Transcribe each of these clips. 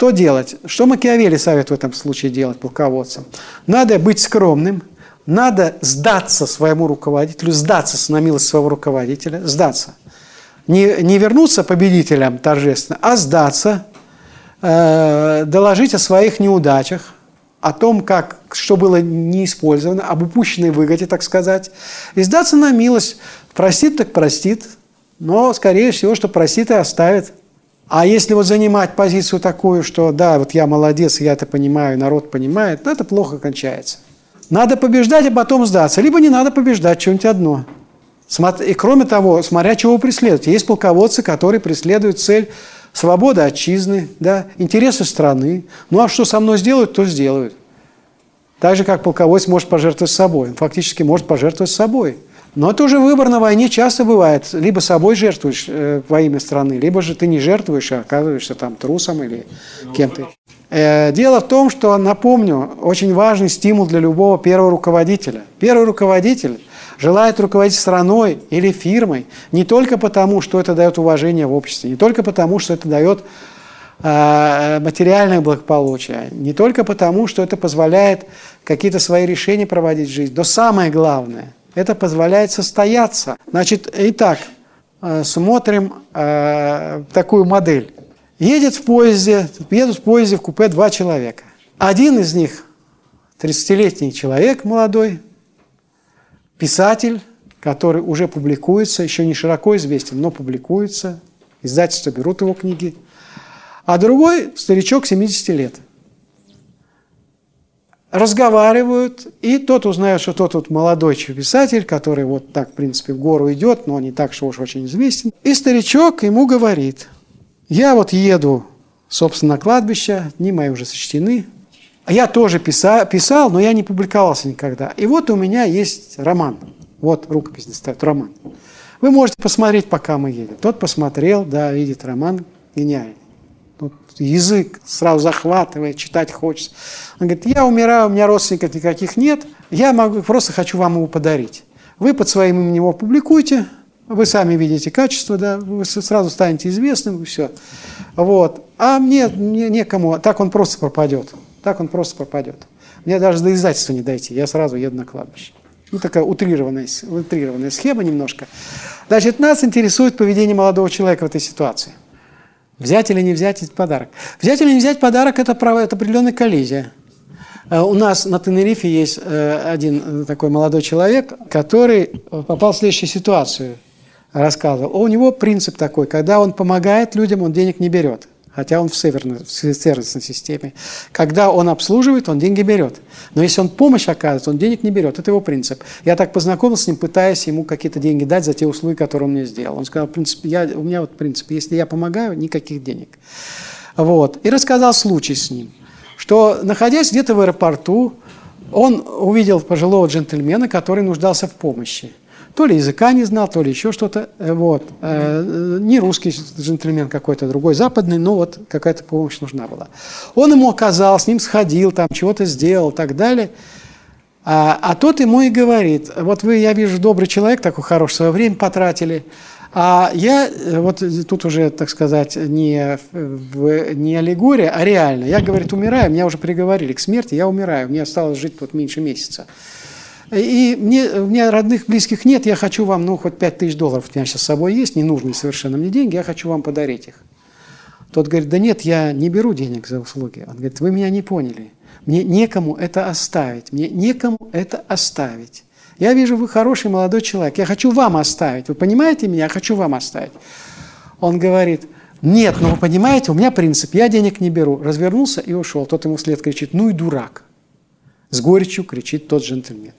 Что делать? Что Макиавелли советует в этом случае делать полководцам? Надо быть скромным, надо сдаться своему руководителю, сдаться на милость своего руководителя, сдаться. Не, не вернуться победителям торжественно, а сдаться, э, доложить о своих неудачах, о том, как, что было не использовано, об упущенной выгоде, так сказать, и сдаться на милость. Простит, так простит, но, скорее всего, что простит и оставит. А если вот занимать позицию такую, что да, вот я молодец, я это понимаю, народ понимает, то это плохо кончается. Надо побеждать, а потом сдаться. Либо не надо побеждать, что-нибудь одно. И кроме того, смотря чего преследуют. Есть полководцы, которые преследуют цель свободы отчизны, да, интересы страны. Ну а что со мной сделают, то сделают. Так же, как полководец может пожертвовать собой. Он фактически может пожертвовать собой. Но это уже выбор на войне часто бывает. Либо собой жертвуешь э, во имя страны, либо же ты не жертвуешь, а оказываешься там трусом или кем-то. Э, дело в том, что, напомню, очень важный стимул для любого первого руководителя. Первый руководитель желает руководить страной или фирмой не только потому, что это дает уважение в обществе, не только потому, что это дает э, материальное благополучие, не только потому, что это позволяет какие-то свои решения проводить в жизнь, но самое главное – это позволяет состояться. Значит, итак, э, смотрим э, такую модель. Едет в поезде, едут в поезде в купе два человека. Один из них 30-летний человек молодой, писатель, который уже публикуется, еще не широко известен, но публикуется, издательства берут его книги. А другой старичок 70 лет – разговаривают, и тот узнает, что тот вот молодой писатель, который вот так, в принципе, в гору идет, но не так, что уж очень известен. И старичок ему говорит, я вот еду, собственно, на кладбище, дни мои уже сочтены, я тоже писал, писал, но я не публиковался никогда. И вот у меня есть роман. Вот рукопись стоит, роман. Вы можете посмотреть, пока мы едем. Тот посмотрел, да, видит роман, гениальный язык сразу захватывает, читать хочется. Он говорит, я умираю, у меня родственников никаких нет, я могу, просто хочу вам его подарить. Вы под своим именем его публикуйте, вы сами видите качество, да, вы сразу станете известным, и все. Вот. А мне, мне некому, так он просто пропадет. Так он просто пропадет. Мне даже до издательства не дойти, я сразу еду на кладбище. Ну, такая утрированная, утрированная схема немножко. Значит, нас интересует поведение молодого человека в этой ситуации. Взять или не взять этот подарок. Взять или не взять подарок – это, это определенная коллизия. Э, у нас на Тенерифе есть э, один такой молодой человек, который попал в следующую ситуацию, рассказывал. У него принцип такой, когда он помогает людям, он денег не берет хотя он в, северной, в сервисной системе. Когда он обслуживает, он деньги берет. Но если он помощь оказывает, он денег не берет. Это его принцип. Я так познакомился с ним, пытаясь ему какие-то деньги дать за те услуги, которые он мне сделал. Он сказал, принцип, я, у меня вот принцип, если я помогаю, никаких денег. Вот. И рассказал случай с ним, что, находясь где-то в аэропорту, он увидел пожилого джентльмена, который нуждался в помощи то ли языка не знал, то ли еще что-то. Э, вот. Э, не русский джентльмен какой-то, другой западный, но вот какая-то помощь нужна была. Он ему оказал, с ним сходил, там чего-то сделал и так далее. А, а тот ему и говорит, вот вы, я вижу, добрый человек, такой хороший, свое время потратили, а я, э, вот тут уже, так сказать, не, не аллегория, а реально. Я, говорит, умираю, меня уже приговорили к смерти, я умираю, мне осталось жить вот меньше месяца. И мне, у меня родных, близких нет, я хочу вам, ну, хоть 5 тысяч долларов у меня сейчас с собой есть, ненужные совершенно мне деньги, я хочу вам подарить их. Тот говорит, да нет, я не беру денег за услуги. Он говорит, вы меня не поняли. Мне некому это оставить, мне некому это оставить. Я вижу, вы хороший молодой человек, я хочу вам оставить. Вы понимаете меня? Я хочу вам оставить. Он говорит, нет, но вы понимаете, у меня принцип, я денег не беру. Развернулся и ушел. Тот ему вслед кричит, ну и дурак. С горечью кричит тот джентльмен.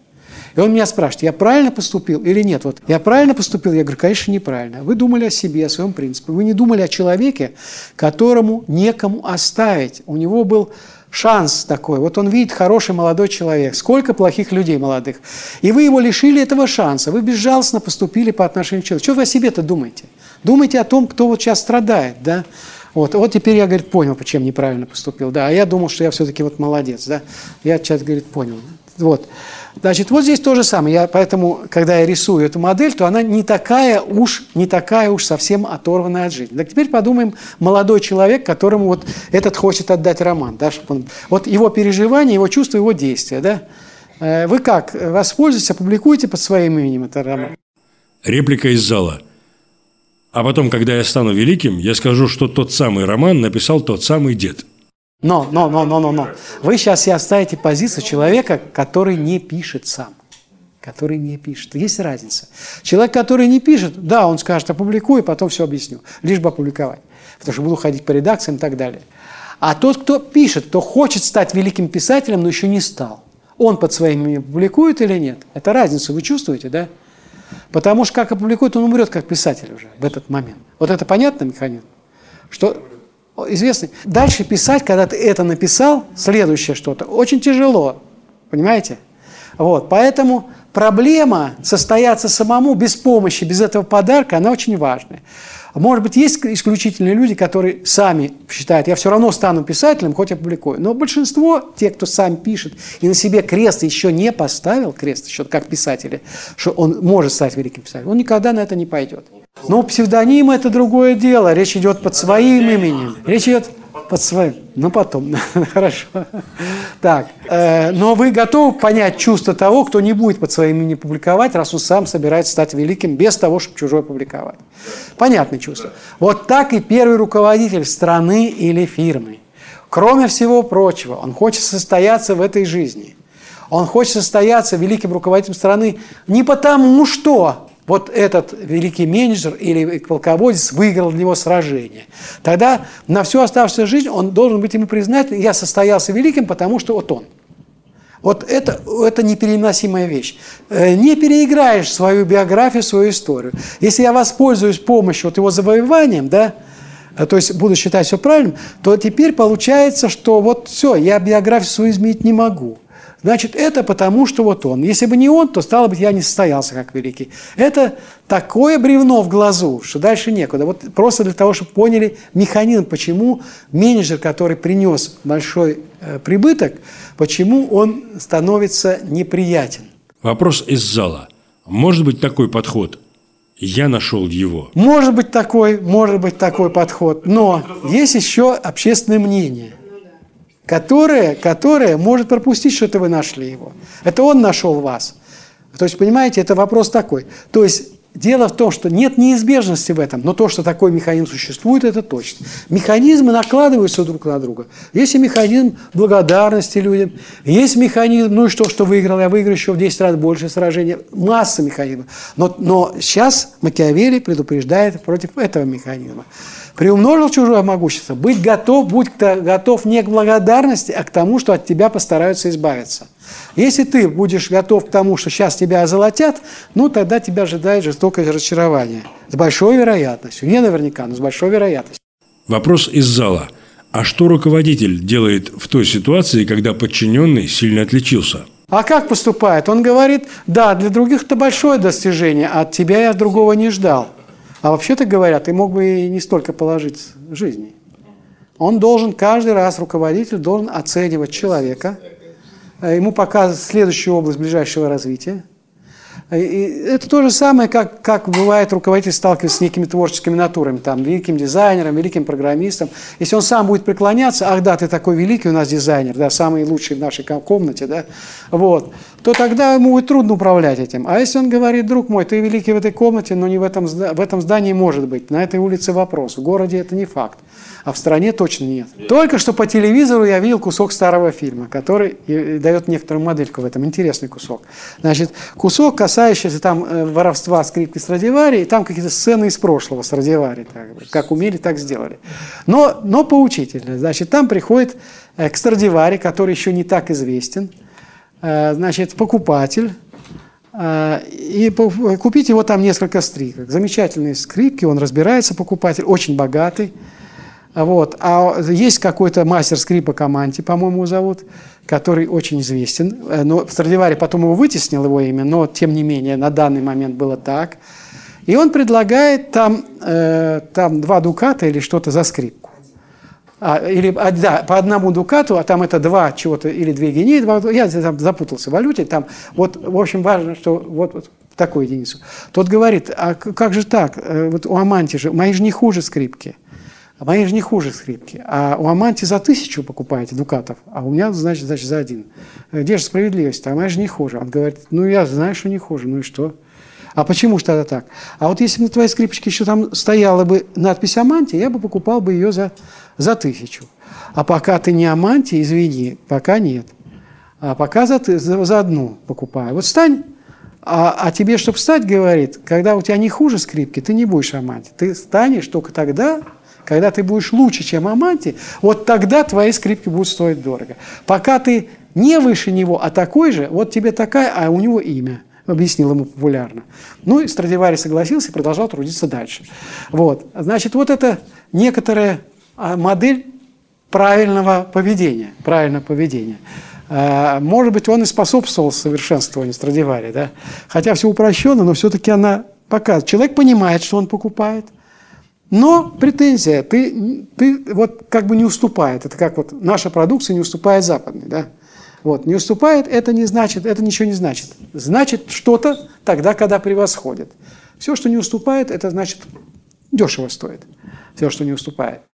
И он меня спрашивает, я правильно поступил или нет? Вот я правильно поступил? Я говорю, конечно, неправильно. Вы думали о себе, о своем принципе. Вы не думали о человеке, которому некому оставить. У него был шанс такой. Вот он видит хороший молодой человек. Сколько плохих людей молодых. И вы его лишили этого шанса. Вы безжалостно поступили по отношению к человеку. Что вы о себе-то думаете? Думайте о том, кто вот сейчас страдает, да? Вот, вот теперь я, говорит, понял, почему неправильно поступил. Да, а я думал, что я все-таки вот молодец, да. Я сейчас, говорит, понял. Вот. Значит, вот здесь то же самое. Я, поэтому, когда я рисую эту модель, то она не такая уж, не такая уж совсем оторванная от жизни. Так теперь подумаем, молодой человек, которому вот этот хочет отдать роман. Да, чтобы он, вот его переживания, его чувства, его действия. Да? Э, вы как, воспользуетесь, опубликуете под своим именем этот роман? Реплика из зала. А потом, когда я стану великим, я скажу, что тот самый роман написал тот самый дед – но, но, но, но, но, но. Вы сейчас себе оставите позицию человека, который не пишет сам. Который не пишет. Есть разница. Человек, который не пишет, да, он скажет, опубликую, потом все объясню. Лишь бы опубликовать. Потому что буду ходить по редакциям и так далее. А тот, кто пишет, кто хочет стать великим писателем, но еще не стал, он под своим именем публикует или нет? Это разницу вы чувствуете, да? Потому что как опубликует, он умрет как писатель уже в этот момент. Вот это понятно механизм? Что известный. Дальше писать, когда ты это написал, следующее что-то, очень тяжело. Понимаете? Вот, поэтому проблема состояться самому без помощи, без этого подарка, она очень важная. Может быть, есть исключительные люди, которые сами считают, я все равно стану писателем, хоть я публикую. Но большинство, те, кто сам пишет и на себе крест еще не поставил, крест еще как писатели, что он может стать великим писателем, он никогда на это не пойдет. Но псевдоним – это другое дело. Речь идет под своим именем. Речь идет под своим. Ну, потом. Хорошо. Так. Э, но вы готовы понять чувство того, кто не будет под своим именем публиковать, раз он сам собирается стать великим без того, чтобы чужой публиковать. Понятное чувство. Вот так и первый руководитель страны или фирмы. Кроме всего прочего, он хочет состояться в этой жизни. Он хочет состояться великим руководителем страны не потому, что вот этот великий менеджер или полководец выиграл для него сражение. Тогда на всю оставшуюся жизнь он должен быть ему признать, я состоялся великим, потому что вот он. Вот это, это непереносимая вещь. Э, не переиграешь свою биографию, свою историю. Если я воспользуюсь помощью вот его завоеванием, да, э, то есть буду считать все правильным, то теперь получается, что вот все, я биографию свою изменить не могу. Значит, это потому, что вот он. Если бы не он, то, стало быть, я не состоялся как великий. Это такое бревно в глазу, что дальше некуда. Вот просто для того, чтобы поняли механизм, почему менеджер, который принес большой э, прибыток, почему он становится неприятен. Вопрос из зала. Может быть такой подход? Я нашел его. Может быть такой, может быть такой подход. Но есть еще общественное мнение – которое, которое может пропустить, что это вы нашли его. Это он нашел вас. То есть, понимаете, это вопрос такой. То есть, дело в том, что нет неизбежности в этом, но то, что такой механизм существует, это точно. Механизмы накладываются друг на друга. Есть и механизм благодарности людям, есть механизм, ну и что, что выиграл, я выиграю еще в 10 раз больше сражений. Масса механизмов. Но, но сейчас Макиавелли предупреждает против этого механизма приумножил чужое могущество, быть готов, будь готов не к благодарности, а к тому, что от тебя постараются избавиться. Если ты будешь готов к тому, что сейчас тебя озолотят, ну тогда тебя ожидает жестокое разочарование. С большой вероятностью. Не наверняка, но с большой вероятностью. Вопрос из зала. А что руководитель делает в той ситуации, когда подчиненный сильно отличился? А как поступает? Он говорит, да, для других это большое достижение, а от тебя я другого не ждал. А вообще-то говоря, ты мог бы и не столько положить жизни. Он должен каждый раз, руководитель должен оценивать человека, э, ему показывать следующую область ближайшего развития, и это то же самое, как, как бывает руководитель сталкивается с некими творческими натурами, там, великим дизайнером, великим программистом. Если он сам будет преклоняться, ах да, ты такой великий у нас дизайнер, да, самый лучший в нашей комнате, да, вот, то тогда ему будет трудно управлять этим. А если он говорит, друг мой, ты великий в этой комнате, но не в этом, в этом здании может быть, на этой улице вопрос, в городе это не факт а в стране точно нет. Только что по телевизору я видел кусок старого фильма, который дает некоторую модельку в этом, интересный кусок. Значит, кусок, касающийся там э, воровства скрипки Страдивари, и там какие-то сцены из прошлого Страдивари, как умели, так сделали. Но, но поучительно. Значит, там приходит э, к Страдивари, который еще не так известен, э, значит, покупатель, и купить его там несколько скрипок. Замечательные скрипки, он разбирается, покупатель, очень богатый. Вот. А есть какой-то мастер скрипа Каманти, по-моему, зовут, который очень известен. Э, но Страдивари потом его вытеснил, его имя, но тем не менее на данный момент было так. И он предлагает там, э, там два дуката или что-то за скрипку. а, или, а, да, по одному дукату, а там это два чего-то, или две гинеи, два, я там запутался в валюте, там, вот, в общем, важно, что вот, вот такую единицу. Тот говорит, а как же так, э, вот у Аманти же, мои же не хуже скрипки, мои же не хуже скрипки, а у Аманти за тысячу покупаете дукатов, а у меня, значит, значит за один. Где же справедливость? А моя же не хуже. Он говорит, ну я знаю, что не хуже, ну и что? А почему же тогда так? А вот если бы на твоей скрипочке еще там стояла бы надпись «Аманти», я бы покупал бы ее за, за тысячу. А пока ты не «Аманти», извини, пока нет. А пока за, за, за одну покупаю. Вот стань, а, а тебе, чтобы встать, говорит, когда у тебя не хуже скрипки, ты не будешь «Аманти». Ты станешь только тогда, когда ты будешь лучше, чем Аманти, вот тогда твои скрипки будут стоить дорого. Пока ты не выше него, а такой же, вот тебе такая, а у него имя – объяснил ему популярно. Ну и Страдивари согласился и продолжал трудиться дальше. Вот. Значит, вот это некоторая а, модель правильного поведения. Правильного поведения. А, может быть, он и способствовал совершенствованию Страдивари, да? хотя все упрощенно, но все-таки она показывает. Человек понимает, что он покупает, но претензия, ты, ты вот как бы не уступает. Это как вот наша продукция не уступает западной. Да? Вот, не уступает, это не значит, это ничего не значит. Значит что-то тогда, когда превосходит. Все, что не уступает, это значит дешево стоит. Все, что не уступает.